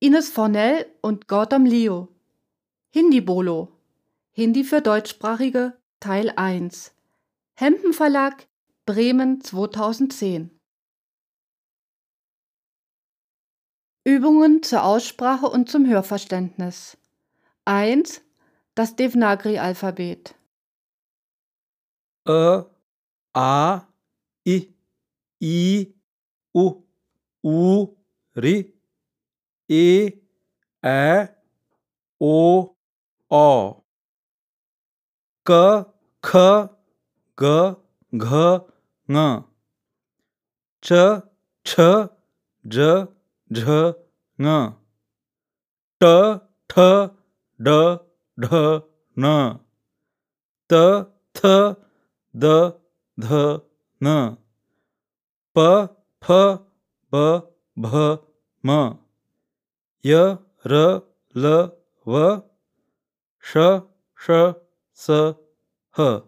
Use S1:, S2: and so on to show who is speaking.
S1: Ines Fornell und Gautam Leo. Hindi Bolo. Hindi für Deutschsprachige Teil 1. Hempen Verlag, Bremen 2010. Übungen zur Aussprache und zum Hörverständnis. 1. Das Devanagari-Alphabet.
S2: Ä, A, I, I, U, U, Ri, ए ऐ ओ औ क ख ग घ ङ च छ ज झ ङ ट ठ ड ढ न त थ द ध न प फ ब भ म 一、二、了、五、十、十、四、呵。